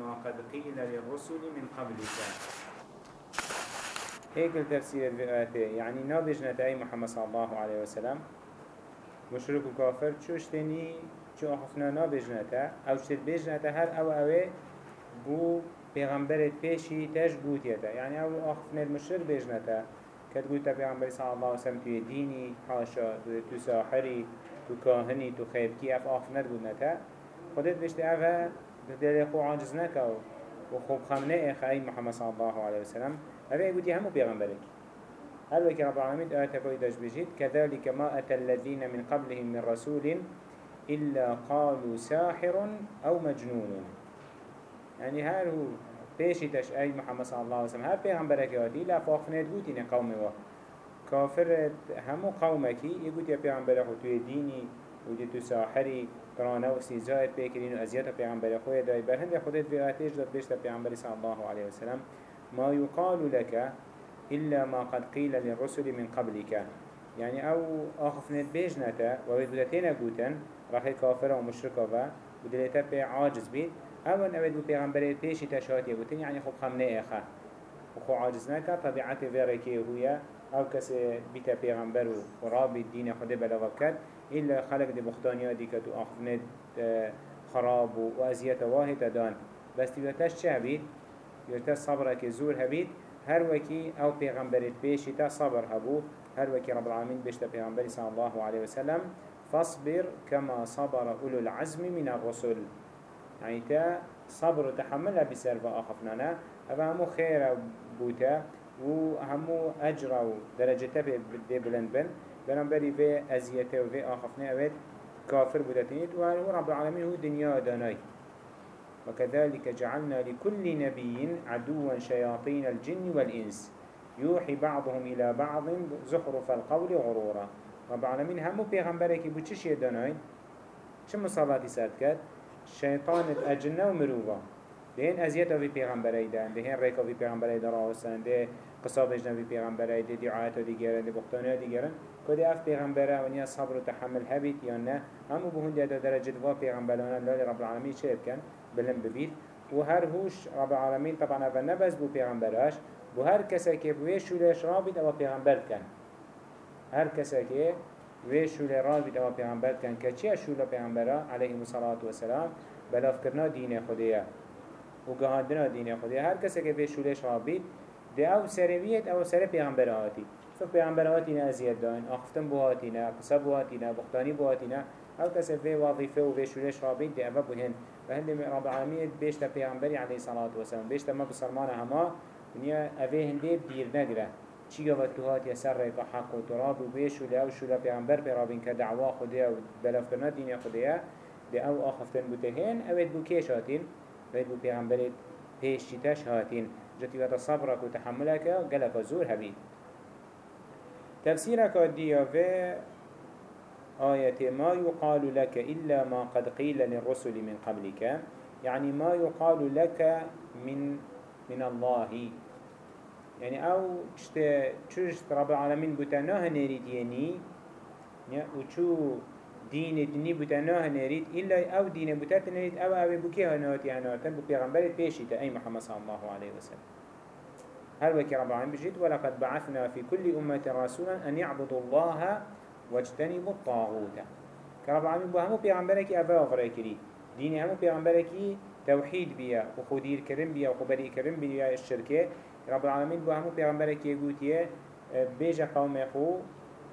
ما قد قيل للرسل من قبلك. هيك التفسير الآيات يعني نابجنا أي محمد صلى الله عليه وسلم. مشرك وكافر شوش تاني شو أخفنا نابجنا أو شتت بجنا هر أو أوه بو پیغمبرت پیشی تش گوتیتا يعني أو أخفنا المشرك بجنا كد قلت پیغمبر صلى الله عليه وسلم توی ديني حاشا تو ساحري تو كاهني تو خيركي أف أخفنا قلنا خودت بشت أفا دل خو عاجز نكو وخوب خمنه إخي محمد صلى الله عليه وسلم هذا يقول همو بيغمبرك هل وكي رب العالمين آيات بويداش بجيت كذلك ما أتى الذين من قبلهم من رسول إلا قالوا ساحر أو مجنون. يعني هل هو بيشي تش أي محمد صلى الله عليه وسلم هل بيغمبرك ياتي لا فاخنه تقولين قومي كافر همو قومك يقول يا بيغمبرك توي ديني ودي تو ساحري ترانه و سيزايد بيكرين و ازيات پیغمبر خويا داي برهند خودت في آتيش داد بيشت پیغمبر صلى الله عليه وسلم. ما يقال لك إلا ما قد قيل للرسل من قبلك يعني أو آخفنت بيجنتا وبدلتين قوتن راحي كافر ومشركة ودلتا بي عاجز بيت أول أود بو پیغمبر بيشي تشهات يقوتن يعني خب خمنه إخا وخو عاجز نكا طبيعت فيركي هو أو كس بيتا پیغمبر و رابي الدين خده بلغكت إلا خلق دي بختانيا دي كتو آخفنت خراب و أزيات واهي تدان. بس تبتش چه هبيت؟ يرتش صبرك زور هبيت؟ هر وكي أو پیغمبرت بيشي تا صبر هبو هر وكي رب العالمين بيشتا پیغمبر صلى الله عليه وسلم فاصبر كما صبر أولو العزم من الرسل. يعني تا صبر وتحمل بسر وآخفنانا هذا همو خير بوتا وهمو أجر ودرجة دي بلند بن. بنابري في أزيته وفي آخفنا أود كافر وهو رب العالمين هو دنيا داناي وكذلك جعلنا لكل نبي عدوا شياطين الجن والإنس. يوحي بعضهم إلى بعض زخرف القول غرورا. رب العالمين همو پیغمبرك بو چش يداناي چه مصاباتي سرد شيطان الأجنة ومروفا دهن ازیت اوی پیغمبری دن دهن ریک اوی پیغمبری در آسان ده قصابش نوی پیغمبری ده دعایت دیگرن ده بختانه دیگرن. کدی اف پیغمبره و نیا صبر و تحمل هبید یا نه؟ همو بهون ده درجه دوا پیغمبرانه لالی رب العالمین چه بکن؟ بلن ببید. و هر هوش رب العالمین طبعا اول نبز بو پیغمبراش بو هر کسی که بوی شولش رابید أو پیغمبر کن. هر کسی که وی شوله رابید أو پیغمبر کن. که چی شوله پیغمبره علیه الصلاة والسلام. بلاف کرنا دین خودیه و گهاندنا دین خودی هر کسی که به شولش رابید ده أو سرویت أو سر پیغمبر آتی فک پیغمبر آتی نه ازیاد داین آخفتن بو آتی نه قصه بو نه بختانی بو نه أو کسی به وظیفه و به شولش رابید ده أو بهن و هندی رب العالمین بیشتر پیغمبری علیه صلاة و سلام بیشتر ما بسرمان هما ونیا اوه هنده دیر نگره. چی گفت تو هات یسر ریک حق و تراب و به شوله أو شوله پیغمبر پیرابین که دعوا خوده و بلف کرنا دین خوده ده أو آخفتن بوتهن اوید بو کیش هاتین؟ بيت بو پیغمبرت پیش چیتش هاتین؟ جتی وقت صبرك و تحملك قلق زور هبید. تفسيرك في آية ما يقال لك إلا ما قد قيل للرسل من قبلك. يعني ما يقال لك من من الله. يعني أو تشت رب العالمين بتناه نريد يعني وشو دين دني بتناه نريد إلا أو دين بتات نريد أو أو بكي هنوتي هنوتن ببيغمبر بيشيت أي محمد صلى الله عليه وسلم. هل وكي رب العالمين بجد؟ ولقد بعثنا في كل أمة رسولا أن يعبدوا الله واجتنبوا الطاغوت. كرب العالمين بهمو بيغمبرك أفا وفريكري ديني همو بيغمبرك توحيد بيا وخدير كرم بيا وخبري كرم بيا الشركة رب العالمين بهمو بيغمبرك يقول بيجا قوم خو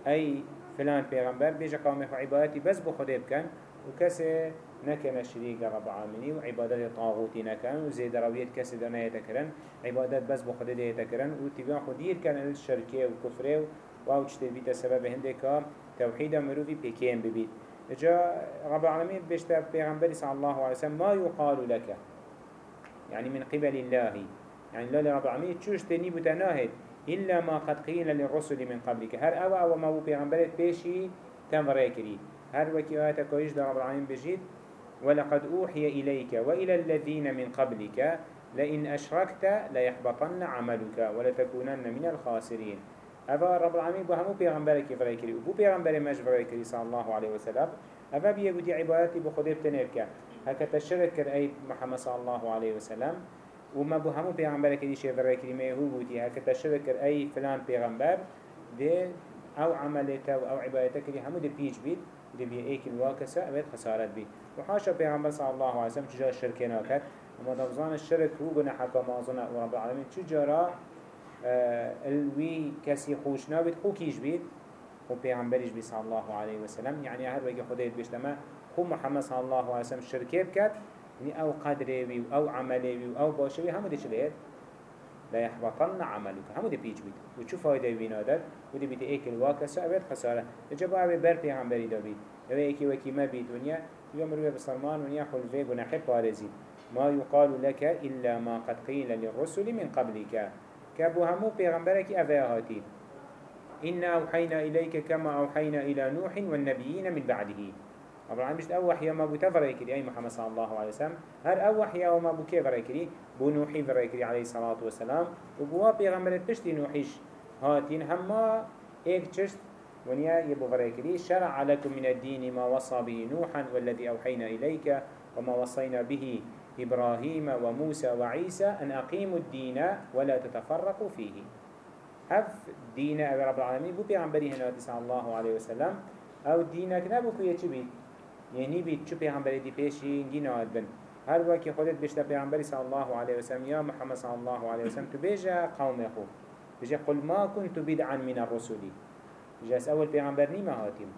أي فلان پیغمبر بیجا قوم خو عبادتی بس بو خده بکن و نکن شریک رب العالمینی و عبادت طاغوتی نکن و زید رویت کسی دانه یتکرن عبادت بس بو خده یتکرن و تیگان خودیر کن الشرکه و کفره و أو چطور بیت سبب هنده که توحید مروفی پیکیم ببید جا رب العالمين بيشتر پیغمبر صلى الله عليه وسلم ما يقال لك. يعني من قبل الله. يعني الله رب العالمين تشوش تني بتناهد إلا ما قد قيل للرسل من قبلك. هر أو أو ما هو بيغمبرت بيشي تنظر كري. هر وكي آيات كويش در رب العالمين بجيد ولقد أوحي إليك وإلى الذين من قبلك لئن أشركت ليحبطن عملك ولتكونن من الخاسرين. أفا رب العالمين بهمو بيغمبرك فريكري وبو بيغمبر مش فريكري صلى الله عليه وسلم أفا بيقول عبادتي بخده بتنيرك هكذا الشرك كر أي محمد صلى الله عليه وسلم وما بو همو پیغمبر كدي شيء ذرا كلمة هو بودي هكذا الشرك كر أي فلان پیغمبر ده أو عملته أو عبادته كدي همو ده بيج بيت ده بيه ايك الواكسة أبد خسارت بي. وحاشا پیغمبر صلى الله عليه وسلم تجاه الشرك ناكت؟ وما دمزان الشرك هو قنا حكا معظنا ورب العالمين تجارة آه الوي كسي خوش نابد خو كيش بيت خو پیغمبرش بي صلى الله عليه وسلم. يعني هر وقت خديت بيشتما خو محمد صلى الله عليه وسلم الشركة بكت يعني أو قدره أو عمله أو باشه همو دي چليت لا يحبطن عملك. همو دي بيج بيت وشو فايدة بينادت ودي بيت ايك الواكسة ابد خسارة اجابة ابي بر پیغمبری دا بيت أو ايكي وكي ما بيت ونيا يوم روي بسلمان ونيا خلفه ونحب بارزي ما يقال لك إلا ما قد قيل للرسل من قبلك كابو همو پیغمبرك افاهاتي إنا أوحينا إليك كما أوحينا إلى نوح والنبيين من بعده. رب العالمين مشت أو وحي ما بو تفريكري أي محمد صلى الله عليه وسلم. هر أو وحي وما بو كيف فريكري بو نوحي فريكري عليه الصلاة والسلام. وبوا بيغمبرت بشتي نوحيش. هاتين هما إيك تشت ونيا يبو فريكري شرع لكم من الدين ما وصى به نوحا والذي أوحينا إليك وما وصينا به إبراهيم وموسى وعيسى أن أقيموا الدين ولا تتفرقوا فيه. هف دين أبي رب العالمين. بو بيغمبري هنا صلى الله عليه وسلم. أو دينك نبو كوية يعني بيت شو بيغمبري دي بيشي جينا بن. هر وكي خودت بيشتا بيغمبري صلى الله عليه وسلم يا محمد صلى الله عليه وسلم تبيجا قوم يخو بيجا قل ما كنت بدعا من الرسل. جاس أول بيغمبر نيما هاتيم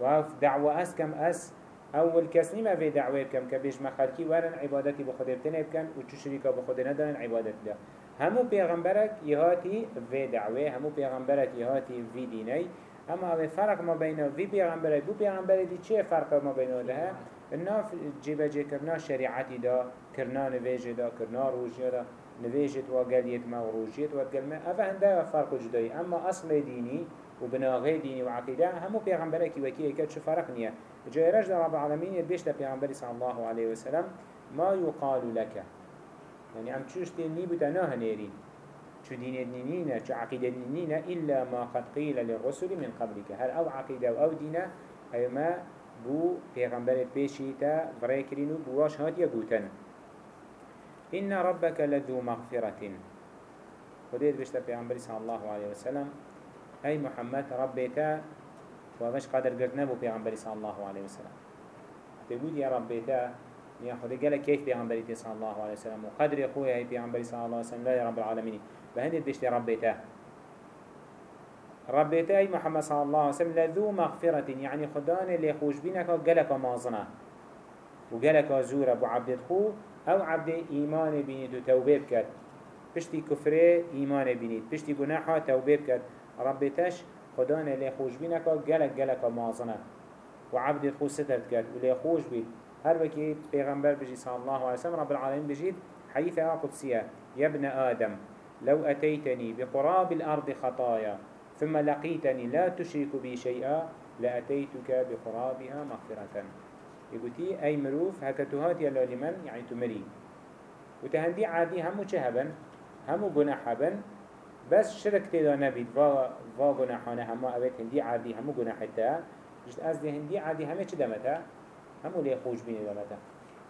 وهف دعوة أس كم أس أول كس نيما في دعوة كم كبيش ما خلقي ورن عبادتي بخده بتنه بكن وچو شريكا بخده ندارن عبادت له همو بيغمبرك يهاتي في دعوة همو بيغمبرك يهاتي في ديني اما اوه فرق ما بين في پیغمبره بو پیغمبره دی چه فرق ما بين ده الناف جيبه جي کرنا شريعتي دا کرنا نویجه دا کرنا روجيه دا. نویجت و گلیت ما و روجيت و گلمه اوه هنده فرق جدایی. اما اصل ديني و بناغه ديني و عقيده همو پیغمبره کی وکی اکد شو فرق نیه. جای رجل رب العالمين يبيش پیغمبری صلى الله عليه وسلم ما يقال لك يعني عم تشوش تني بتناه نيرين شو دين النينينا شو عقيدة النينينا إلا ما قد قيل للرسل من قبلك. هل أو عقيدة أو دينا أي ما بو پیغمبر پیشیتا بريكرينو بواش هات يقوتن إن ربك لذو مغفرة خديت بشتا پیغمبر صلى الله عليه وسلم أي محمد ربيتا ومش قدر قرنا بو پیغمبر صلى الله عليه وسلم تقول يا ربيتا يا خدي قال كيف پیغمبر صلى الله عليه وسلم وقدر يقوي هي پیغمبر صلى الله عليه وسلم لا يا رب العالمين بهندت بشتي ربيته ربيته أي محمد صلى الله عليه وسلم لذو مغفرة يعني خدان اللي خوش بينك وقلك مازنة وقلك زورة بو عبد خو أو عبد إيمان بينيد وتوبه بكت. بشتي كفره إيمان بينيد بشتي جناحة توبه بكت ربيتش خدان اللي خوش بينك قلك قلك مازنة وعبد خو ستر كت واللي خوش بيت هر وكي پیغمبر بجي صلى الله عليه وسلم رب العالمين بجيت حديثة قدسية يا ابن آدم. لو أتيتني بقراب الأرض خطايا ثم لقيتني لا تشرك بي شيئا لأتيتك بقرابها مغفرة. يقولي أي مروف هكتوهات يلا لمن؟ يعني تمري. وتهندي عادي؟ همو چهبن همو جناحبن بس شرك تدا نبيد فا فا جناحانه همو أبيت هندي عادي همو جناحتا جست أزدي هندي عادي همه چه دمتا؟ همو ليه خوش بيني دمتا.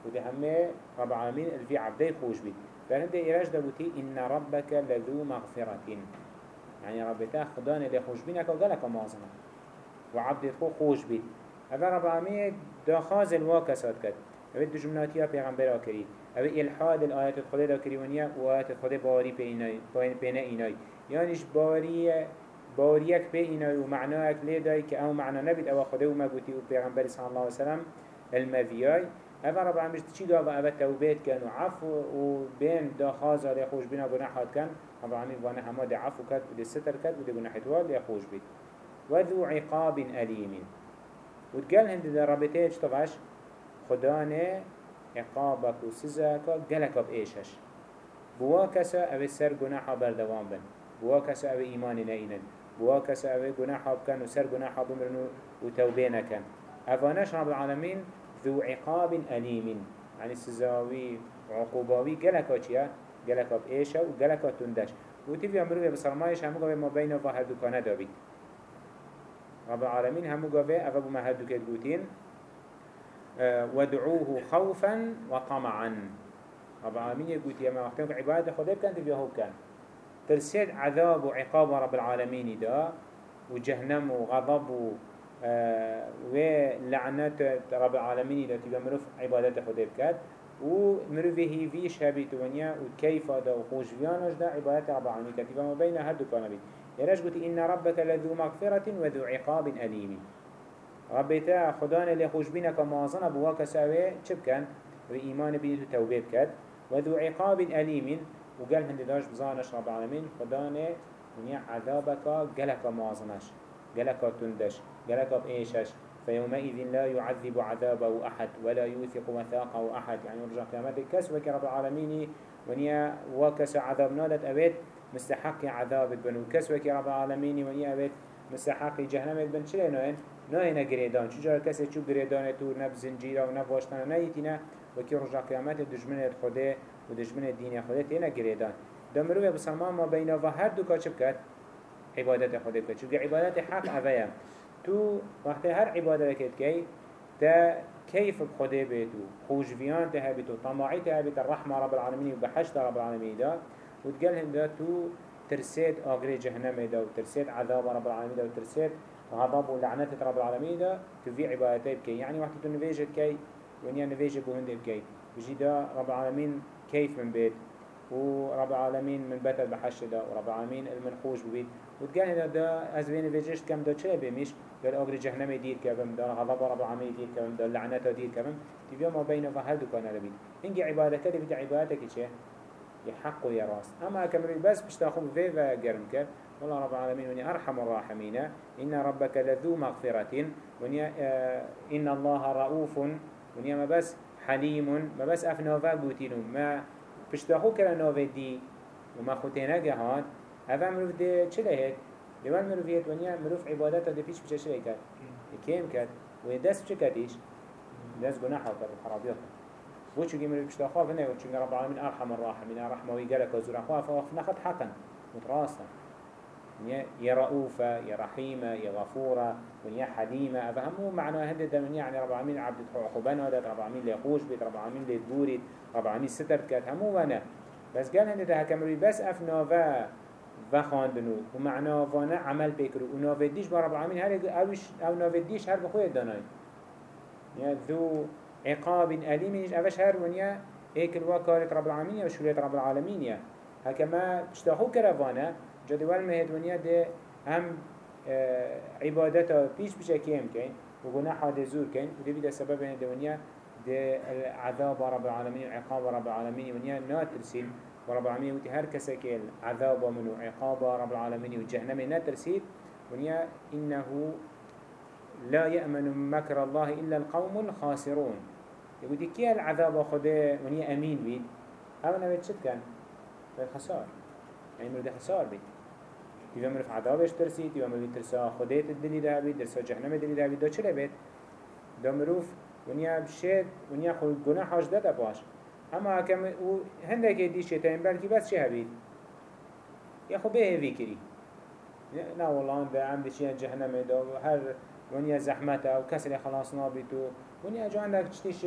وده همه رب العالمين الفي عبدي خوش بيني فهند إيراج دبوتي إن ربك لذو مغفرة. يعني ربك خدان اللي خوش بينك وقالك مازنة وعبد خو خوش بيت هذا رب العالمين داخاز الواكسات كد. هذا دجمناتيا پیغمبر آكري. هذا إلحاد الآيات الخدي دا كريونيا وآيات الخدي باري بينا إناي يعنيش باري باريك بي إناي ومعناك ليه كأو معنى نبيت أو خدي وما قوتي وبيغمبر صلى الله عليه وسلم المذياي هذا رب العالمين تشي دوا أبد توبيت كان وعفو وبين دا خازا لي خوش بينا جناحات كان رب العالمين وأنا هما دا عفو كات ودي ستر كات ودي جناحات وال لي خوش بيت وذو عقاب أليم وتقال هند دا ربطيش طبعش خدانه عقابك وسزاك قالك بإيشش بوا كسا أبي سر جناحا بردوان بن. بوا أبي إيمان نينن بوا كسا أبي جناحا بكن وسر جناحا بمرنو وتوبينا كان أفانش رب العالمين ذو عقاب أليم. يعني سزاوي عقوباوي جلكا چيا جلكا بإيشا وجلكا تندش. وتبي أمروه بسرمايش همو قوي ما بين وفا هدوكانا دابيت رب العالمين همو قوي أفا بما هدوكت قوتين آه، ودعوه خوفا وطمعا رب العالمين يقول يا ما وقتك عبادة خده بكن تبيه كان ترسيد عذاب وعقاب رب العالمين دا وجهنم وغضب آه، ولعنات رب العالمين دا تبيه مروف عبادة خده بكن ومروف هي فيش هبيت ونيا وكيف دا وخوش فيانش دا عبادة رب العالمين كتبه ما بين هدو كان بيت يراش قلت إن ربك لذو مغفرة وذو عقاب أليم ربيتا خدان اللي خوش بينك موازنة بواك ساوي چبكن وإيمان بيتو توبيب كد وذو عقاب أليم وقال هند داش بزانش رب العالمين خدان ونيا عذابك قلك موازنش قلك تندش قلك بإيشش فيومئذ لا يعذب عذابه أحد ولا يوثق وثاقه أحد. يعني رجع قيامتك كسوك رب العالمين ونيا وكس عذاب نادت أبيت مستحق عذاب بن وكسوك رب العالمين ونيا أبيت مستحق جهنم بن شلي. نوين؟ نوين قريدان؟ شجار كسي شو قريدان تو نب زنجيرا ونب واشتنا نايتنا وكي رجع قيامت دجمنة خده ودجمنة الدين خده تينا قريدان. دمرو بسلمان ما بينا وهر دو كاتشب كات عبادت بكات شو عبادت حق أفيا تو وقت هر عبادت كت كي تا كيف بخده بيتو خوش فيان تهبتو طماعي تهبت الرحمة رب العالمين وبحشت رب العالمين دا وتقال هندا تو ترسيت آقري جهنم دا وترسيت عذاب رب العالمين دا وترسيت غضب ولعنة رب العالمين دا تفي عبادتي بكي يعني وقت تنفيجت كي ونيا نفيجت بهند بكي بجي دا رب العالمين كيف من بيت ورب العالمين من بيت بحش دا ورب العالمين المنخوش ببيت وتقال هنا دا از بين فيجشت كم دا چه بميش قال آقري جهنم دير كبم دا غضب رب العالمين دير كبم دا لعنة دير كبم. تفي ما بين فهل دكان ربي إنجي عبادتك دي عبادتك چه؟ يحق يا راس أما كمري بس بشتاخو في جرم كر. والله رب العالمين وني أرحم الراحمين. إن ربك لذو مغفرة. وني آه إن الله رؤوف. وني ما بس حليم. ما بس أفنوفا قوتينو ما بشتاخو كلا نوفي دي. وما خوتينا جهاد هذا مروف دي چله هيك لوان مروف هيك ونيا مروف عبادته دي فيش بچه شلي كد كيم كد ودست چه كديش دست گناح وكد خرابيات بو چونكي من بشتا فنه چونكي رب العالمين أرحم الراحمين أرحم ويقالك وزور أخواه فنخد حقا متراسا يا رؤوفة يا رحيمة يا غفورة يا حليمة أفهموا معنى هدد من يعني رب العالمين عبد حقوبان هدد رب العالمين ليقوش بيت رب العالمين ليتبوريت رب العالمين ستر كات همو وأنا بس قال هدد هكمري بس أفنافا وخاندنو ومعنى وأنا عمل بكرو ونافديش برب العالمين هر اوش أو نافديش هر بخوية داناي يعني ذو عقاب إيش أفش هر ونيا هيك الوكالة رب العالمين وشولية رب العالمين يا هكما تشتاخو كرفانا جدول مهد ونيا ده هم آه عبادتا بيش بيش كيم كين وقناحا ده زور كين وده بيدا سبب هنده ونيا ده العذاب رب العالمين وعقاب رب العالمين ونيا ناترسين ورب العالمين وتي هر كسكيل عذاب منو عقاب رب العالمين. وجهنم ناترسين ونيا إنه لا يأمن مكر الله إلا القوم الخاسرون. يقول كي العذاب خده. وني أمين بيت هذا نبيت شد كان؟ خسار. يعني مرد خسار بيت تيجي مرف عذابش ترسي تيجي مرف ترسا خده الدنيا ده بيت ترسا جهنم الدنيا ده بيت ده چله بيت ده مروف. ونيا بشد ونيا خود گناه حاج ده باش. اما كم هندك دي شيطان بلكي بس چه هبيت يا خو به هيفي كري لا والله ده عم بشي جهنم ده هر ونیا زحمت أو کسر خلاص نابیتو ونیا جان لك چتیش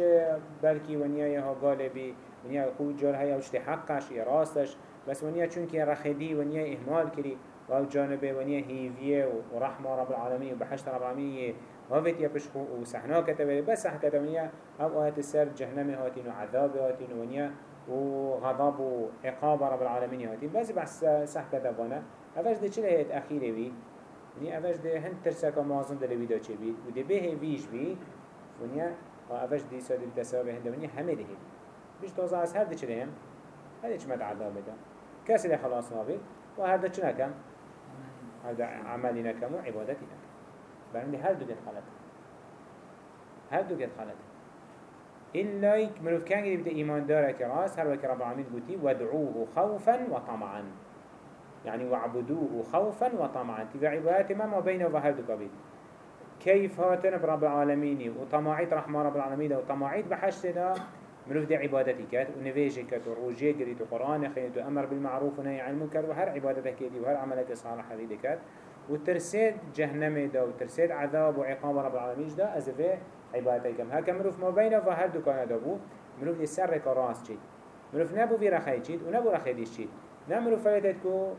بلکی ونیا یها غالبی. ونیا خود جار های أو چتی حقش یا راستش. بس ونیا چون که رخدی ونیا اهمال کری. و أو جانبه ونیا هیویه و رحمه رب العالمین و بحشت رب العالمین وفت يا بشخو وسحنا كتبه بس سح كتبه أو آيات السر جهنم هاتين وعذاب هاتين ونيا وغضب وعقاب رب العالمين هاتين بس بس سح كتبانا افش دي چله هيت اخيره بي ونیا اوش ده هند ترسکا مازن دل ویدا چه بید و ده به ویش بید ونیا اوش دی سادی بتسابه هنده ونیا همه ده بیش تازه از هر ده چه هم هر چه مد عذاب بده کسی ده خلاص نابید و هر ده نکم هر ده عملی نکم و برنده هر دو گت خلط هر دو گت خلط إلا مروف كان يبدأ إيمان دارك راس هر وك رب العالمين قلتي وادعوه خوفا وطمعا يعني وعبدوه خوفا وطمعا تبع عبادات ما ما بينه وهل دكبيت كيف هاتن برب العالمين وطماعيت رحمة رب العالمين وطماعيت بحشتنا مروف دي عبادتي كات ونفيجي كات وروجي قريت وقرآن خيط وأمر بالمعروف ونهي عن المنكر وهر عبادتك كيدي وهر عملك صالح هذه كات وترسيد جهنم دا وترسيد عذاب وعقاب رب العالمين دا أزفه عبادتكم هكا مروف ما بين فهر دكان دابو مروف دي سر كراس چيد مروف نبو في رخي چيد ونبو رخي ديش چيد نمروف فلتت كو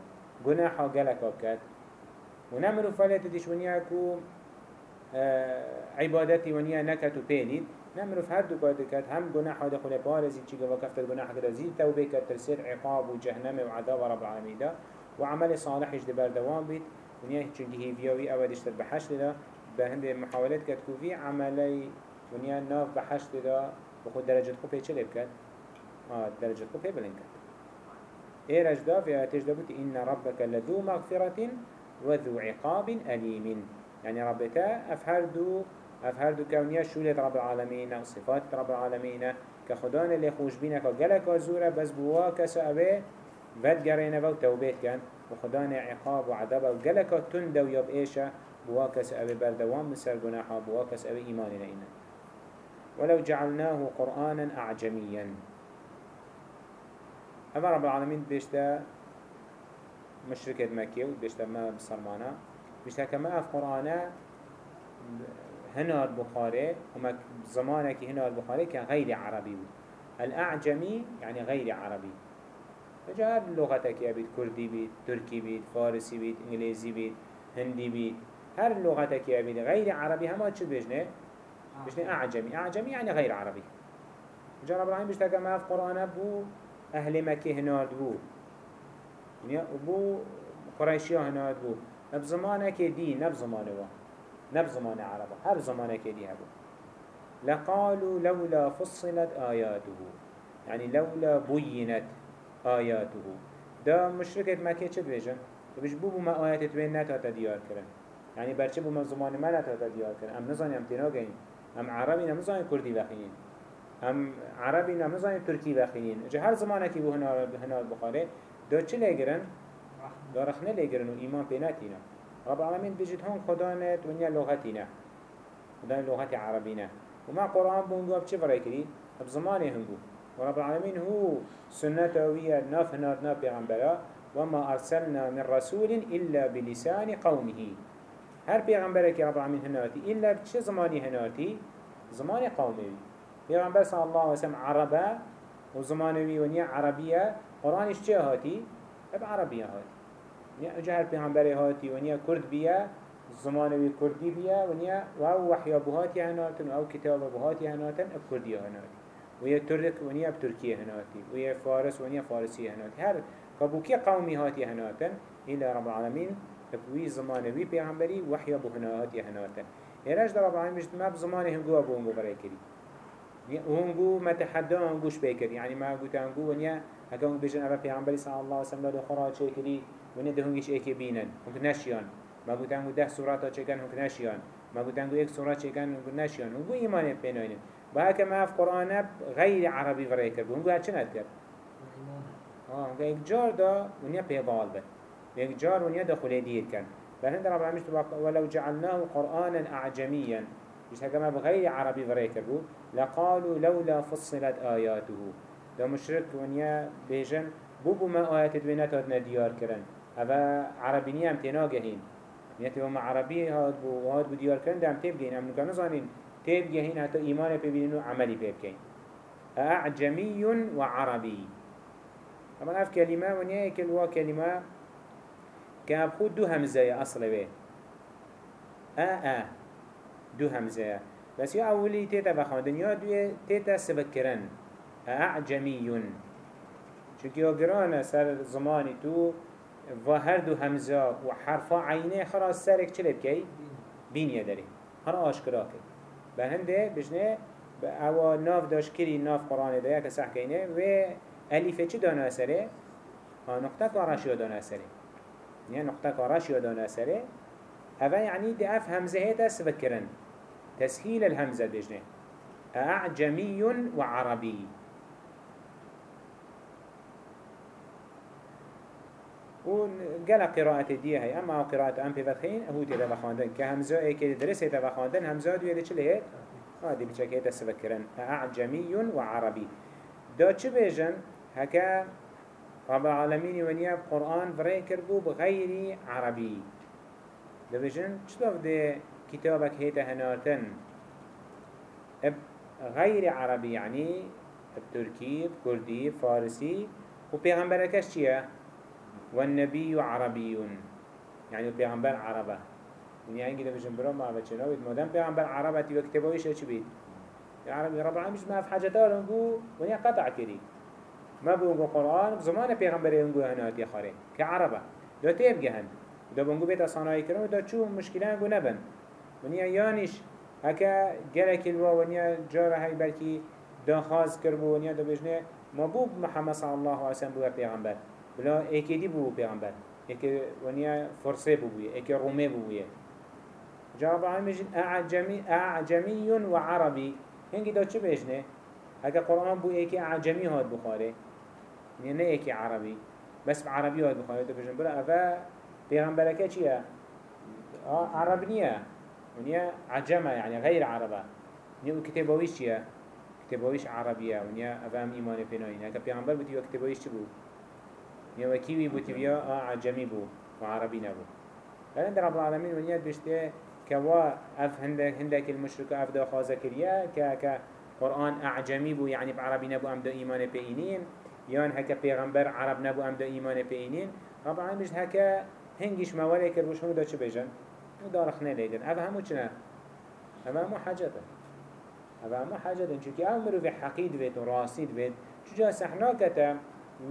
گناحا گلك بكت ونمروف فلتت ديش ونيا كو آه عبادتي ونيا نكت وبينيد نمروف هر دو كات هم گناح دخول بارزي چيگه وكفت گناح كده زيد توبه كت ترسير عقاب وجهنم وعذاب رب العالمين دا. وعمل صالح يجد بردوام بيت ونیا چونگی هیویاوی اولش در بحشت دا به هند محاولت کرد کوفی عملی ونیا ناف بحشت دا بخود درجة خوب پیچه لیب کرد؟ آه درجة خوب بلند کرد. ايرج دا في آتش دا بوت إن ربك لذو مغفرة وذو عقاب أليم يعني ربتا أفهردو أفهردو كونيا شولة رب العالمين وصفات رب العالمين كخدان اللي خوش بينا كجلك وزورة بس بوا كسأبه ود جرينا وتوبيت كان وخدانا عقاب وعذاب وقلك تند ويب إيشا بواكس أبي بردوان مسر جناحا بواكس أبي إيماننا إنا ولو جعلناه قرآنا أعجميا. أما رب العالمين بيشتا مشركة مكية وبيشتا ما بصرمانا بيشتا كما أف قرآنا هنا البخاري وما زمانك هنا البخاري كان غير عربي الأعجمي يعني غير عربي بجا هر لغتك يا بيت كردي بيت تركي بيت فارسي بيت إنجليزي بيت هندي بيت هر لغتك يا بيت. غير عربي هما تشد بجنه بجنه أعجمي. أعجمي يعني غير عربي. بجا رب العالمين بيشتاك ما في قرآن بو أهل مكة هناد بو بو قريشيا هناد بو نبزمانك دين نبزمانه وا نبزمان عربا هر زمانك دي هبو لقالوا لولا فصلت آياته. يعني لولا بينت. آیاته دا مشرکت مکه چه بیجن؟ تو بیش بو بو ما آیتت وین نتاتا دیار کرن. یعنی برچه بو ما زمان ما نتاتا دیار کرن؟ ام نزانی ام تینا گین. ام عربی نم نزانی کردی بخینین ام عربی نم نزانی ترکی بخینین جه هر زمانه که بو هنال بخاره دا چه لگرن؟ دا رخنه لگرن و ایمان پینا تینا رب العالمین بجد هون خدانه دنیا لغتینا خدان لغت عربینا و ما قرآن بونگو اب چه برای کرین؟ اب زمانه هنگو. ورب العالمين هو سنة ويا ناف هناتنا بيغمبرا وما أرسلنا من رسول إلا بلسان قومه. هر بيغمبرك رب العالمين هناتي إلا بچه زماني هناتي؟ زمان قومه. بيغمبر صلى الله عليه وسلم عربا وزمانوي ونيا عربية قرآن اشتيا هاتي اب عربية هاتي ونيا اجهر بيغمبر هاتي ونيا كرد بيا زمانوي كردي بيا ونيا واو وحيا بهاتي هناتن أو كتاب بهاتي هناتن اب كردي هناتي ويا ترك ونيا بتركيا هناتي ويا فارس ونيا فارسية هناتي هر كبوكي قومي هاتي هناتن إلى رب العالمين تبوي زمان وي بيغمبري وحي أبو هناتي هناتن إيراج در رب العالمين مش ما بزمان هنگو أبو هنگو برای کری هنگو متحدى هنگوش بيكر يعني ما قلت هنگو ونيا هكا هنگو بيجن أبا بيغمبري صلى الله عليه وسلم لدو خراج شكري ونيا ده هنگيش ايكي بينن هنگ نشيان ما قلت هنگو ده سورات چكن هنگ نشيان ما قلت هنگو ايك سورات چكن هنگ نشيان هنگو إيمان بهاك ما في قرآن غير عربي فريكر بهم قاعد شنو كر آه قاعد جار دا ونيا بيضال به يك جار ونيا دخل دير كان فهند رب العالمين ولو جعلناه قرآنا أعجميا مش هكما بغير عربي فريكر بو لقالوا لولا فصلت آياته دا مشرك ونيا بيجن بوبو ما آيات دوينات ديار كرن هذا عربي نيام تناجهين نيتي هم عربي هاد بو هاد بو ديار كرن دام تبجين هم نكانو زانين تيب جهين حتى إيمان ببينو عملي بيبكين أعجمي وعربي. طبعا أف كلمة ونيا كلوا كلمة. كابخود دو همزة أصل به أ أ. دو همزة. بس يا أولي تيتا بخاندن يا دو تيتا سبكرن. أعجمي. شو كيو قرانا سر زماني تو وهر دو همزة وحرفا عينه خلاص سرك چلب كي؟ بين يدري هر آشكراكي به هنده بجنه أو ناف داش کری ناف قرآن ده یک صح کینه و الیفه چی دانه سره؟ ها نقطه کارش دانه سره نه نقطه کارش دانه سره هذا يعني ده اف همزه هيتا سبكرن تسهيل الهمزة بجنه. أعجمي وعربي وقال قراءة دي هي أما قراءة أم بفتحين هو تيدا بخاندن كهمزة إيه كده درس هيدا بخاندن همزة دو يدي چلي هيت هادي بچك هيدا سفكرن أعجمي وعربي دا چه بيجن هكا رب العالمين ونيا قرآن فري كربو بغير عربي دبجن چطور ده كتابك هيتا هناتن غير عربي يعني بتركي بكردي فارسي وبيغمبركش چيه والنبي عربي. يعني بيغمبر عربة. يعني انجي دبجن برام ما بچنا ويد مادام بيغمبر عربة تيو كتابويش إيش بيت العربي رب العالمين ما في حاجة تار انجو ونيا قطع كري ما بونجو قرآن بزمان بيغمبر انجو هنات يخاري كعربة دو تيب جهن دو بونجو بيت صناعي كرم دو شو مشكلة انجو نبن. ونيا يانش هكا جلك الوا ونيا جارة هاي بلكي دا خاز كربو ونيا دو بجنه ما بو محمد صلى الله عليه وسلم بو پیغمبر. بلا ايكي دي بو پیغمبر ايكي ونيا فرسي بو بو ايكي رومي بو بو جواب عن مجن أعجمي, أعجمي وعربي هنگی دا چه بجنه؟ هكا قرآن بو ايكي أعجمي هاد يعني نه ايكي عربي بس عربي هاد بخاري دا بجن بلا أفا پیغمبركه چيه؟ آه عرب نيه ونيا عجمة يعني غير عربة. نيا كتابويش چيه؟ كتابويش عربية ونيا أفهم إيمان بيناين هكا پیغمبر بتيو كتابويش چه بو؟ نيا وكيوي بتيو آه عجمي بو وعربي نبو. لأن رب العالمين ونيا بشته كوا أف هندك هندك المشرك أف دا خازا كريا ك ك قرآن أعجمي بو يعني بعربي نبو أم دا إيمان بينين يان هكا پیغمبر عرب نبو أم دا إيمان بينين رب العالمين بجد هكا هنگيش موالي كربوش هم دا چه بيجن دار خنه ليدن أف همو چنا أف همو حاجتا أف همو حاجتا چونكي أو مرو في حقيد بيت وراسيد بيت چجا سحناكتا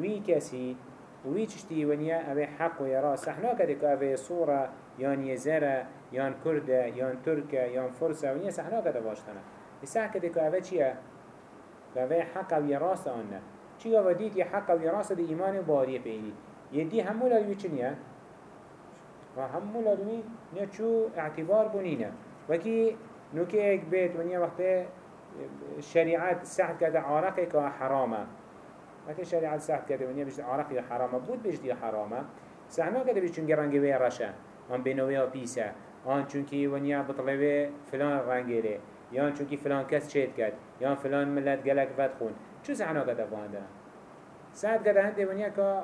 وي كسي وي چشتي ونيا أبي حق ويرا سحناكتا كأبي صورة يان يزرة يان كردة يان تركة يان فرسة ونيا سحنا كده باشتنا الساعة كده كأفا چيا كأفا حق و يراس آنه چي كأفا ديت يحق و يراس دي إيمان باريه بيني يدي همو لدوي چنيا همو لدوي نيا چو اعتبار بنينه وكي نوكي ايك بيت ونيا وقت الشريعات ساعة كده عارقه وقتی شریعت سخت کرده و نیا بجد عرق یا حرامه بود بیشتر یا حرامه سعی نکرده بیشتر چون رنگی وی رشه آن بینوی ها پیسه آن چون که و نیا بطلبه فلان رنگیه، یا چون که فلان کس چید کرد یا فلان ملت گلک ود خون. چه سخت نکرده بانده سعی کرده هنده و نیا که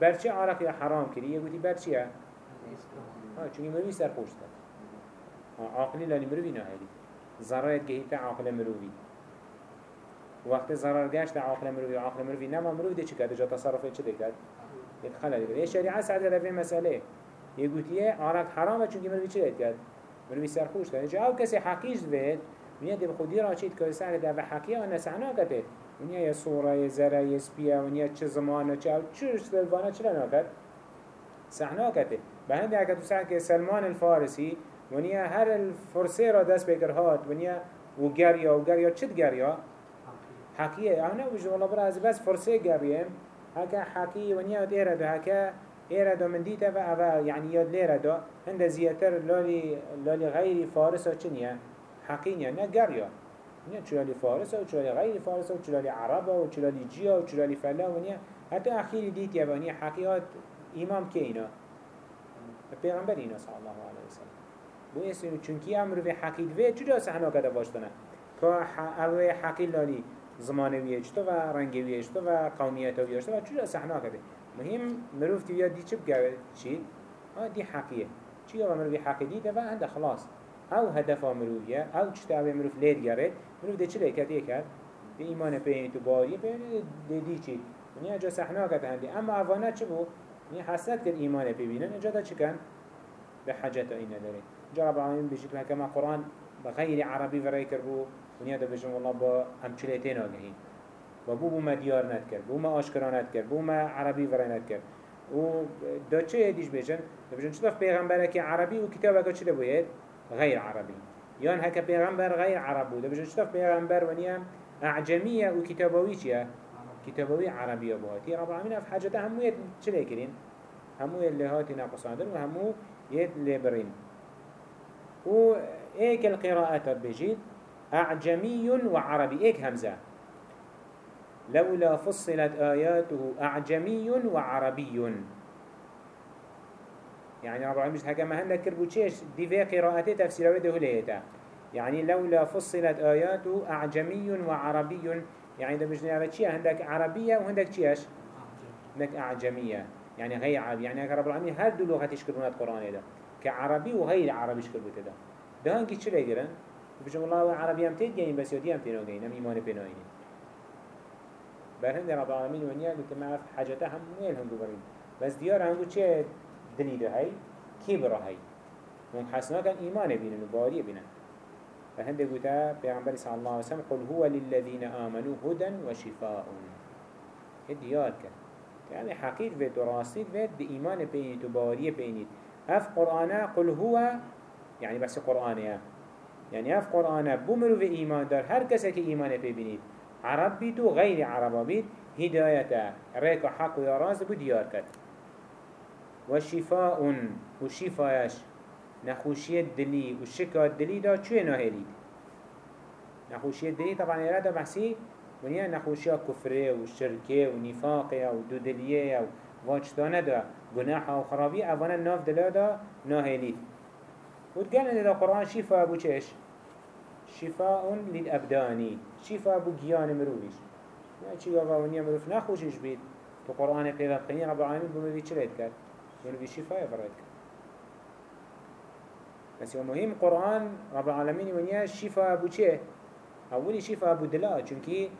برچه عرق یا حرام کری یه گوتی برچیه چون مروی سرخوش کرد عقلی لانی مروی نه. نهاری ضرایت گهیتا عقل مروی وقتی ضرر دیاش در عقل مروی عقل مروی نه مروی ده چی کرد؟ جا تصرف چه ده کرد؟ یک خلل کرد. یه شریعه سعید در این مسئله. یه گوتیه عرق حرامه چون مروی چه ده کرد؟ مروی سرخوش کرد. چه او کسی حقیش دوید ونیا دب خودی را چید که سعد ده و حقیه و نسحنا یه ونیا یه سوره زره یه سپیه ونیا چه زمانه چه او چه دلوانه چه لناکد سحنا کته. به هم دیگه تو سعید که سلمان الفارسی ونیا هر الفرسه را دست بگرهات ونیا و گریا و چه گریا حقیقه أنا وجه والله برا بس فرسه گریم هکا حقیقه ونیا دیره ده هکا ایره دو من و اوه يعني یاد لیره دو. هنده زیادتر لالی, لالی غیری فارس چنیه حقيقيا نه قريا نه چلالی فارس و چلالی غیر فارس و چلالی عرب و چلالی جیا و چلالی فلا و نه حتی اخیری دیت یا ونیا حقیقات امام که اینا؟ پیغمبر اینا صلی الله علیه وسلم بو اسم چونکی أمر به حقیق و چجا سحنا باشتنه که اوه حقیق لالی. زمانه ویجتو و رنگ ویجتو و قومیت ویجتو و چجا سحنا کرده مهم مروف تیویا دی چی بگوه چی؟ دی حقیه چی او مروفی حقی دیده و هنده خلاص او هدف مروفیه او چطه او مروف لید گرد مروف دی چی لید کرد؟ کرد؟ به ایمان پیهنی تو باری پیهنی دی دی چی؟ یعنی اجا سحنا کرده هندی اما اوانه چی بو؟ یعنی حسد کرد ایمان پیبینن اجا دا چکن کن؟ به حاجت اینه داره جا رب العالمین بجید قرآن بغیر عربی ورای بو ونیا بجن والله با همچلیتین آگهین و بو بو ما دیار ند کرد بو ما آشکرا ند کرد بو ما عربی ورای ند کرد. و دا چه دیش؟ دا بجن چطف پیغمبره که عربی و کتابه که چه باید؟ غير عربي يان هكا پیغمبر غير عرب بود. بجن شتف پیغمبر ونيا اعجمية و كتابوي چيا كتابوي عربية بوهاتي رب العالمين اف حاجة همو يت چلي كرين همو اللي هاتي ناقصادن و همو يت لبرين و ايك القراءات بجيد أعجمي وعربي. إيك همزة؟ لولا فصلت آياته أعجمي وعربي. يعني رب العالمين هكا ما هنده كربو چيش دي قراءته تفسيره ده ليتا يعني لولا فصلت آياته أعجمي وعربي. يعني ده بجنة على چيه هندك عربية وهندك چيش هندك أعجمية. يعني غير عربي. يعني رب العالمين هر دو لغة تشكرونات قرآن ده. كعربي وغير عربيش كل بوتدا ده. هنگي چه لگرن بجم الله عربي هم تيد جاين بس يودي هم تينو جاين هم إيمان بيناينين برهند رب العالمين ونيا قلت ما عرف حاجته هم وين هم بقرين بس ديار هنگو چه دليل هاي كبر هاي هم حسنا كان إيمان بينن وباري بينن فهند قلت پیغمبر صلى الله عليه وسلم قل هو للذين آمنوا هدى وشفاء ديار كان يعني حقيقة في دراسيت في بإيمان بينيت وباري بينيت هف قرآن قل هو يعني بس قرآن يا يعني هف قرآن بمرو في إيمان دار هر كسك إيمان بينيت عرب بيتو غير عرب بيت هداية ريك حق ويا راز بديار كت وشفاء وشفايش نخوشية دلي والشكا دلي دا چوه ناهليد نخوشية دلي طبعا يرادا بحسي ونیا نخوشية كفره وشركه ونفاقه ودودليه واجتانه دا گناح و خرابي اوانا ناف دلا دا وتقال دا قرآن شفاء أبو چش شفاء للأبداني. شفاء أبو جيان مروفيش يعني چي غاوا ونیا مروف نخوشش بيت؟ تو قرآن پیغم قنی رب العالمين بمروفي چلید کرد مروفي شفاء يفرد کرد بس هو مهم قرآن رب العالمين ونيا شفاء أبو چه أولي شفاء أبو دلا چونكي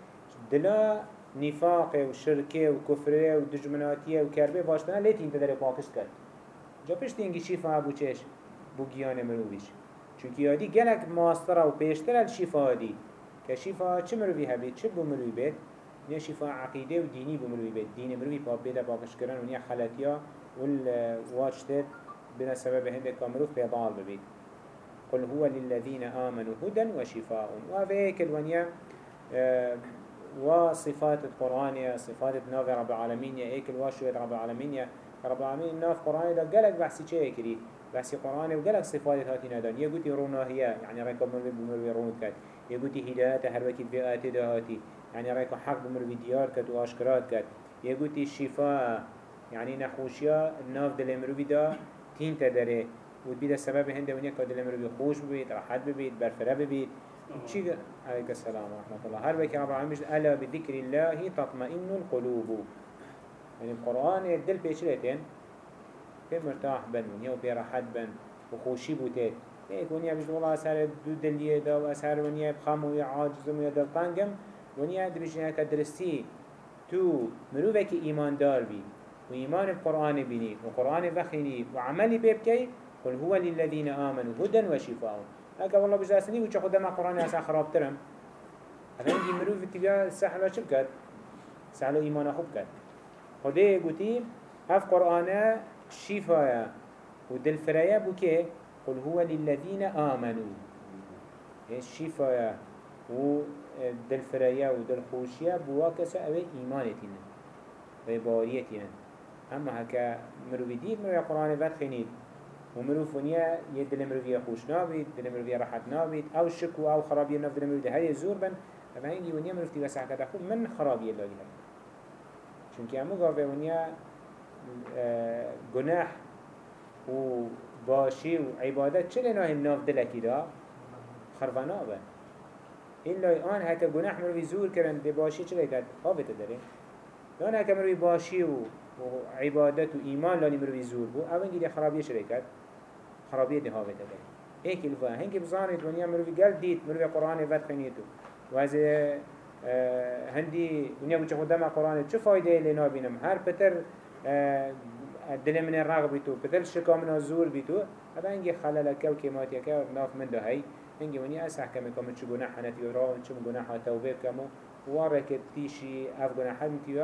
دلا نفاق وشركه وكفره ودجمناتيه وكربه باشتنا ليت انت داره باكس کرد جا پشت اینگی شفاء أبو چش بو گیان مرویش چونكي يادي گلك ماستره و پیشتر الشفاء دي كشفاء چه مروی هبید چه بو مروی بید نیا شفاء عقيدة و ديني بو مروی بید دين مروی پا بیده باکش کرن و نیا خلطیا والواجتت بنا سبب هنده كامروف بيضال ببيت قل هو للذين آمنوا هدى وشفاء وفيك آه وصفات القرآن صفات ناف رب العالمين ايك الواشوة رب العالمين رب العالمين ناف قرآن دا قلق بحثي چه كري بحثي قرآن وقلق صفات هاتي نادان يقولي روناهية يعني ريكا مروي بمروي رون كات يقولي هداية هر وكي بيئات دهاتي يعني ريكا حق بمروي ديار كات واشكرات كات يقولي الشفاء يعني نخوشيا الناف دل مروي دا تين تدره ودبيد السبب هنده ونيا كادل مروي خوش ببيت راحت ببيت برفره ببيت چی عليك السلام ورحمة الله. هر وكي رب العالمين ألا بذكر الله تطمئن القلوب. يعني القرآن الدل بيشرتين في مرتاح بن ونيا وفي راحت بن وخوشي بوتيت هيك ونيا بجد والله أسهر دو دلية دا وأسهر ونيا بخام ويا عاجز ويا دلطانقم ونيا دبجنا كدرستي تو مروفك إيمان دار بي وإيمان القرآن بني وقرآن بخيني وعملي بيبكي قل هو للذين آمنوا هدى وشفاء. هكا والله بجاسني وچه خود ما قرآن أسا خراب ترم هذا نجي مروف تبيا سحلا شو بكت سحلا إيمان خوب كت خده قوتي هف قرآن شفاء ودل فرايا بكي قل هو للذين آمنوا الشفاء ودل فرايا ودل خوشيا بواكسا أوي إيمانتنا وباريتنا اما هكا مروفي ديد مروفي قرآن فات خينيد ومروف ونيا يد دل مروفي خوش نابيد دل مروفي راحت نابيد أو شكو أو خرابي ناف دل مروفي هاي زور بن. اما هنگي ونيا مروفتي بس عكا دخو من خرابي الله لها چونکه همو گاوه ونیا گناه و باشی و عبادت چه لناه ناف دلکی دا؟ خروانا بن. لای آن هکا گناه مروی زور کرن به باشی چه لکت آفت داره لان هکا مروی باشی و عبادت و ایمان لانی مروی زور بو اون گیری خرابیه چه لکت خرابیه دی آفت داره ایک الفا هنگی بزانید ونیا مروی گل دید مروی قرآن ود خنیدو و از آه هندي ونيا بوچه خدام قرآن چه فايده لنا بينم هر بتر آه دل من الرغب بيتو بتر شكا من الزور بيتو هذا انجي خلالك و كيماتيك و ناف من ده هاي هنگی ونی از حکم کم چه گناه حنتی و راه چه گناه توبه کمو وارک تیشی اف گناه حنتی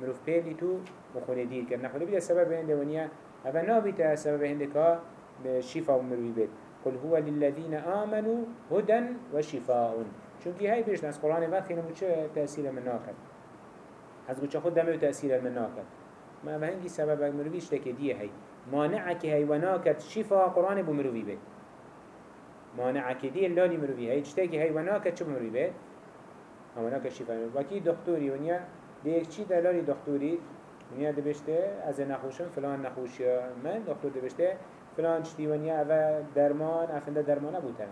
مروف پیلی تو مخونه دیر کرد. نخونه بید سبب هنده ونیا اوه نابیت سبب هنده که شفا و مروی بید قل هو للذين آمنوا هدى وشفاء چونکی هی پیش از قرآن وقت خیلی چه تأثیر من ناکد از گوچه خود دمه تأثیر من ناکد ما هنگی سبب مرویش تکه دیه هی. مانع که هی و ناکد شفا قرآن بو مروی بید. مانع که دیه لانی مروی هی. چتکی هی و ناکد چه مروی بید؟ اما ناکد شفا مروی وکی دکتوری ونیا دیگه چی دلالی دکتوری و دبشته از نخوشم فلان نخوشی من دکتور دبشته فلان چتی و درمان افنده درمانه بودن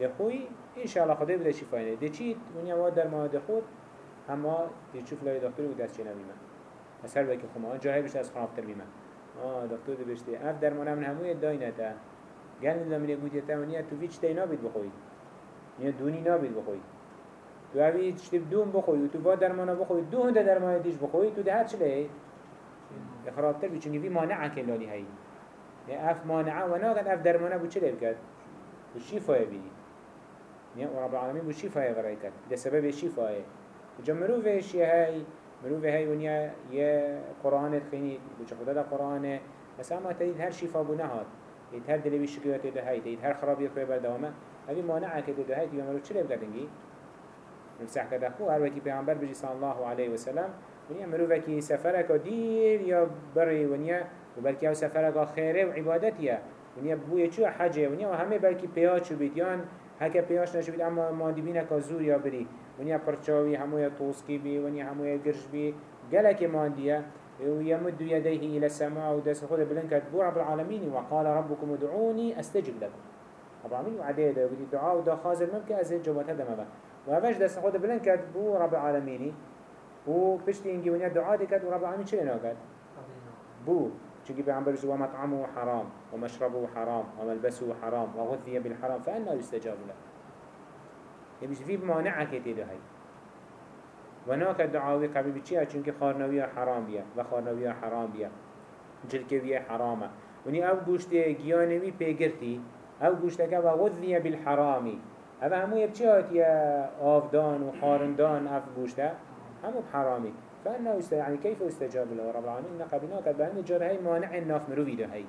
دخوی ان شاء انشاءالله خدای بده شفای نه ده چی دنیا و در ده خود اما ده چوف لای دکتر و دست چه مثلا وکی خما جای بشه از خرابتر بیمه آه دکتر ده اف درمان من هموی دای نتا گل ندا بودی تا منیا تو ویچ دی بیت بخوی یه دونی نابید بخوی تو اوی چتیب دون بخوی تو با درمانا بخوی دو هنده درمان دیش بخوی تو ده هر چلی خرابتر بی چونگی وی مانع کلالی هایی اف مانعه و نه. اف درمانه بو چله بکرد و شیفای نیا و رب العالمین بو شیفای غرای کرد ده سبب شیفای جا مروفش یه های مروفه های ونیا یه قرآن خینید بچه خدا ده قرآنه. بس أما تدید هر شیفا بو نهاد. تدید هر دلوی شکیات ده هایی تدید هر خرابی خوی بردوامه اوی مانعه که ده هایی تیو مرو چله بکدنگی نفسح كده خو هر وكي پیغمبر بجي صلى الله عليه وسلم ونيا مروفكي سفرك دير يا بري ونيا وبلكي أو سفرك خيره وعبادتيا ونيا بوية چو حجه. ونيا وهمه بلكي پیاچ بيتيان هكا پیاچ نشو بيت اما مادبينك زور يا بري ونيا پرچاوي همو يا توسكي بي ونيا همو يا گرش بي گلك مانديا ويمد يديه إلى السماء ودس خود بلنكت بو رب العالمين وقال ربكم ادعوني استجب لكم رب العالمين وعديه ده ودي دعاء ودا خازر ممكن أزيد جوابات هذا ما و اوش دست خود کرد. بو رب العالمینی و پشتی اینگی ونیا دعا دی کرد و رب العالمین چه ناکرد؟ بو. چونكي بيعنبرش ومطعمه حرام ومشربه حرام وملبسه حرام وغذي بالحرام فأنا يستجاب له. يبيش في مانع كتير هاي. وناك الدعاوي قبل بتشيها چونكي خارنوية حرام بيا وخارنوية حرام بيا. جلكوية حرامة. وني أو گوشت گيانوي پیگرتي أو گوشتك وغذي بالحرامي. اوه همو یه بچه هاتیه آفدان و خارندان أف گوشته همو بحرامی فأنا است يعني كيف استجاب له رب العالمين؟ نقبنا كد بأن جار هاي مانع الناف مروي ده هاي.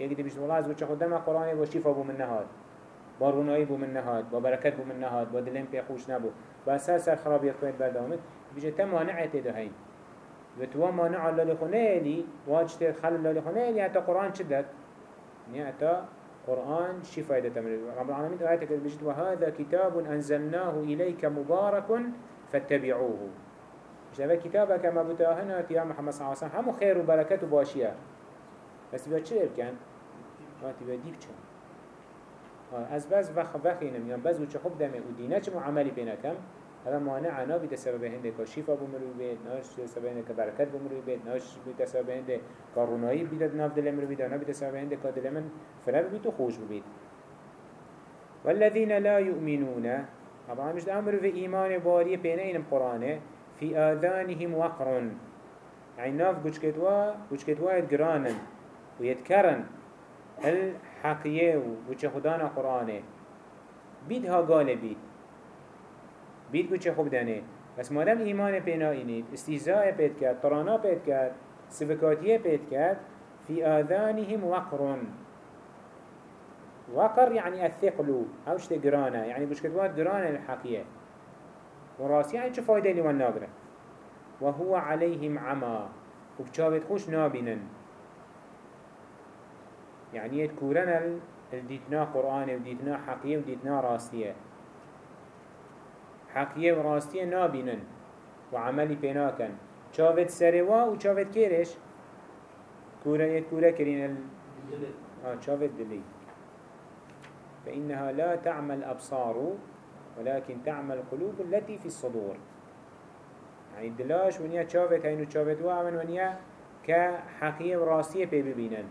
يجي دي بيشت الله عز وجل قدام القرآن وشفا بو من نهاد. بارونایی بو من نهاد. با برکت بو من نهاد. با دلم پی خوش نبو. با سر سر خرابیت کنید بردامت بيجي تا مانع ده هاي وتوا مانع الله لخونه لي واجت خل الله لخونه لي حتى قرآن شدت يعني حتى قرآن شي فايدة تمرير رب العالمين آياتك بجد وهذا كتاب أنزلناه إليك مبارك فاتبعوه. مش هذا كتابك ما بتاهنا يا محمد صلى الله عليه وسلم همو خير وبركة وباشية بس بيا چه كان ما تبقى ديب چه از بس وخ وخينم يعني بس وچه خب دمه ودينه چه عملي بينكم هذا مانع أنا بيت سبب هنده كشفاء بمرو بيت ناش سبب هنده كبركات بمرو بيت ناش بيت سبب هنده كارونائي بيت ناف دل مرو بيت أنا بيت سبب هنده كدل من فرب بيت خوش بيت والذين لا يؤمنون طبعا مش أمر في ايمان باري بين القران في آذانهم وقر يعني ناف بوشكتوا بوشكتوا يتقرانن ويتكرن. الحقية وچه خدانا قرآنه؟ بيدها قال بيت بيت کو چه خوب دنه بس مادم ایمان پینا اینید استیزاء پید کرد طرانا پید کرد سبکاتیه پید کرد. في آذانهم وقر وقر يعني الثقل اوش تقرانا يعني بشكتوات وراسي يعني شو فايدة لمن ناقرة وهو عليهم عما. وبشابت خوش نابنا يعني يتكورنا الديتنا قرآن وديتنا حقية وديتنا راسية حقیه و راستیه نابینن و عملی پینا کن. چاوت سروا و چاوت کیرش؟ کوره یت کوره کرین ال... آه چاوت دلی. فإنها لا تعمل أبصار. ولكن تعمل قلوب التي في الصدور. يعني دلاش ونيا چاوت هينو چاوت وعمل ونيا كحقية وراستية بي ببينن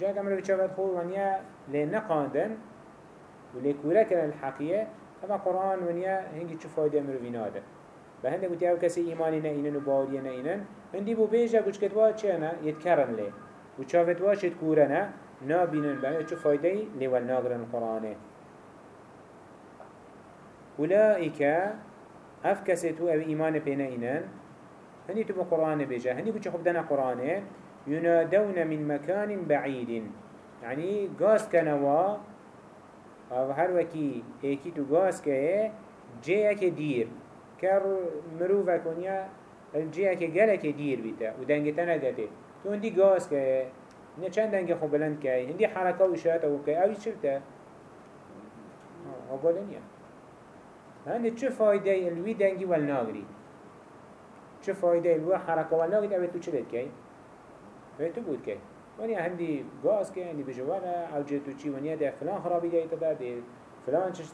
جاء كمرو چاوت خور ونيا لنقاندن ولكورة كان الحقية اما قرآن ونیا هنگی چه فایده مروی ناده. و هنده گوتی أو کسی ایمانی نه اینن و باوری نه بو گوش کتوا چه نه؟ یتکرن لی. و چاوتوا چه کوره نه؟ نابینن به چه فایده لی اولئیک اف کسی تو أو ایمان پینه اینن هندی تو بقرآن بیجا هندی گوچه خب دنا قرآنه. ينادون من مكان بعيد. يعني قاس كنوا. أو هر وکی ایکی تو گاز که جه که دیر کر مروفه کنیا جه که گله که دیر بیته و دنگته ندته تو هندی گاز که نه چند دنگ خوب بلند که هندی حرکه و اشارت أو که اوی چلته آقا دنیا هنده چه فایده الوی دنگی والناغری چه فایده الوی حرکه والناغری اوی تو چه بید که؟ اوی تو بود که. ونیا هندی گاز که هندی بجوانه. أو جتو چی ونیا ده فلان خرابی ده ایتا ده فلان چشت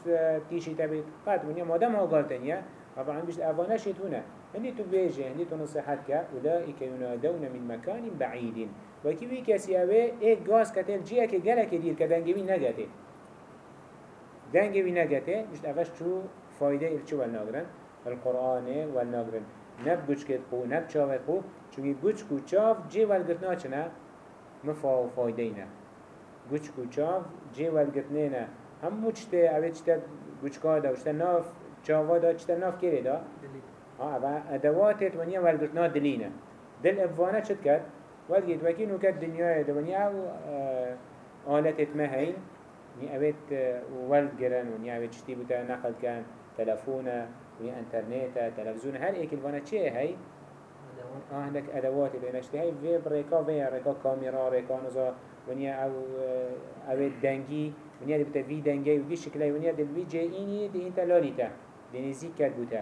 تیشی تبید قد ونیا مادم ها گالتنیا طبعا بیشت اوانه شید هونه هندي تو بيجي هندي تو نصيحتك أولئك ينادون من مكان بعيد وكي بي كسي اوه إيه غاز كتل جيه كي غلق دير كدنگي بي نگته. دنگي بي نگته. مش افش شو فايدة الچو والناغرن القرآن والناغرن نب گوچ کت خو نب چاوت خو چونکه گوچ کو چاو جي والگرتنا چنه مفا فايدة نه. گوچ کو چاو جي والگرتنه نه همو چته اوه چته گوچکا دا چته ناف چاوا دا چته ناف کره دا؟ ها و ادواتت ونیا والگرتنا دلینه دل افوانه چت کرد؟ والگید وکی نو کرد دنیای دا ونیا أو آلتت مهین نی اوید والگرن ونیا اوید چتی بوده نقل کن. تلفونه ونیا انترنت تلفزيون هر ایک الوانا چه هی؟ آه عندك ادوات اللي نشتي هاي في بريكا في ريكا كاميرا ريكا نزا ونيا أو أو دنگي ونیا دی بتا وی دنگی و گی شکلی. ونیا دی وی جه اینی دی اینتا لالیتا دی نزیک کرد بوتا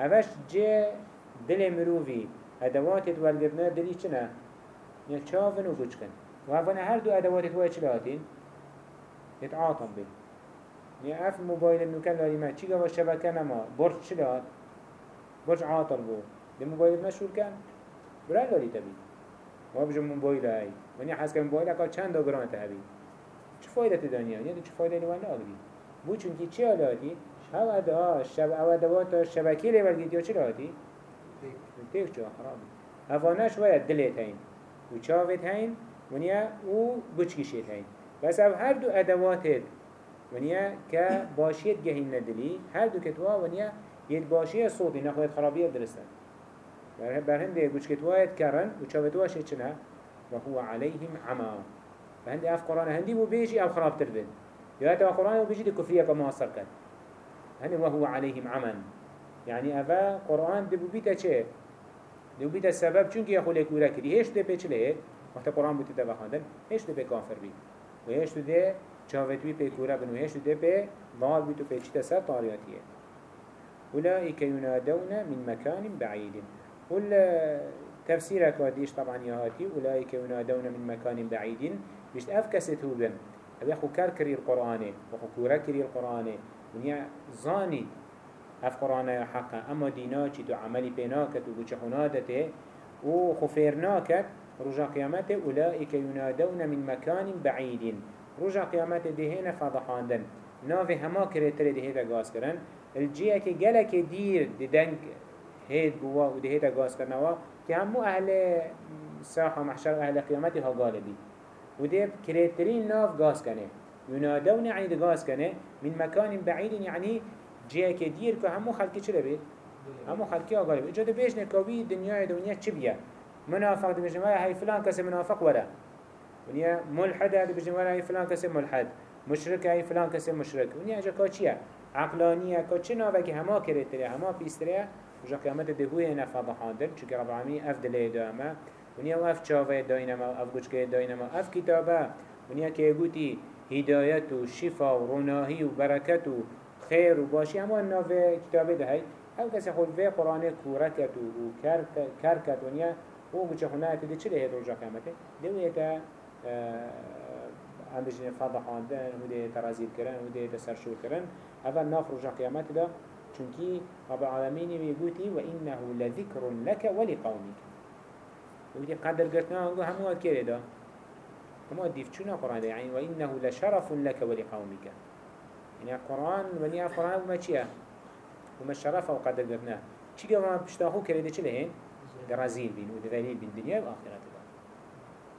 اوش جه دل مروفی ادوات والگرنه دلی چنه نیا چاون و گوچ کن. و اوانه هر دو ادوات وای چلا هاتین يتعاطم بين يعني اف موبايل انو كان لاريما چيقا وشبكة نما. برج شلات برج عاطل بو دي موبايل مشهور كان برا لاري تبي وابجو موبايل هاي وني حاس كان موبايل اكا چند اگران تهبي چه فايدة دانيا يعني چه فايدة لوان آگري بو چونكي چه آلاتي هاو ادعا شب او ادواتا شبكي لول جديا چه لاتي تيك جا. حرامي هفاناش ويا دلت هين و چاوت هين ونیا او بچکشید هین بس او هر دو ادواتت ونیا که باشیت گهین ندلی هر دو کتوا ونیا ید باشی صوتی نخوید خرابیت درستن برهم ده گوش کتوایت کرن و چاوتواش چنه؟ و هو عليهم عما. فهندي اف قرآن هندي بو بيجي أو خراب تربن يا هذا قرآن بيجي دي كفرية كما أصر كان هندي وهو عليهم عمن يعني أفا قرآن دي بو بيتا چه؟ دي بو بيتا السبب چونك يخو لك ورا كري هيش دي بيچ ليه وقت قرآن بوتي تبا خاندن هيش دي بي كافر بي وهيش دي چاوت بي بي كورا بن وهيش دي بي ضال بيتو بيچ تسر طارياتيه أولئك ينادون من مكان بعيد قل تفسيرك وديش طبعا يهاتي أولئك ينادون من مكان اف كسيت هو بن. ابي اخو كار كري القرآن كورا كري القرآن ونيا زاني اف قرآن حقا. اما دينا چي تو عملي بيناكت و بچخوناتته و خفيرناكت رجا قيامته أولئك ينادون من مكان بعيد رجا قيامته دهين فضحاندن ناوه هما كريتر دهيتا غاز کرن الجيه که گلك دير ددنك هيد بوا و دهيتا غاز کرنوا که همو أهل ساحة محشر أهل قيامته ها غالبي وده كريترين ناف غاز كنه ينادون ده غاز كنه من مكان بعيد يعني جيه كدير كو همو خلقي چه لبيت همو خلقي آغالب اجا ده بيش نكاوي دنيا دنيا چه بيه منافق ده بجنوه هاي فلان كسي منافق ولا ونیا ملحد هدی بجن ولی فلان کسی ملحد مشرک ای فلان کسی مشرک ونیا اجا کاچیه عقلانیه کاچی ناوکی هما کرتره هما پیستره وجا قیامت دهوی نفضحاندن چونکه رب العالمین اف دلی دامه ونیا و اف چاوه داینما اف گوچکه داینما اف کتابه ونیا که گوتی هدایت و شفا و روناهی و برکت و خیر و باشی اما ناوه کتابه دهید او کسی خود قرآن کورکت و کرکت ونیا و گوچه خونه تو دی چه لحید رجا قیامته تا هم بجنه فضحاندن و ده ترازیل کرن و ده تسرشور کرن اول ناف رجا قیامت ده. چونکی رب العالمین میگوتی و انه لذکر لك ولقومك. ويدي قدر قرتنا عنقو همو كيري دا همو ديف چونا قرآن دا يعني وإنه لشرف لك ولقومك. يعني القرآن ونيا القرآن وما چيا وما الشرف وقدر قرتنا. چي قوام بشتاخو كيري دا چلي هين درازيل بين ودليل بين دنيا وآخرة دا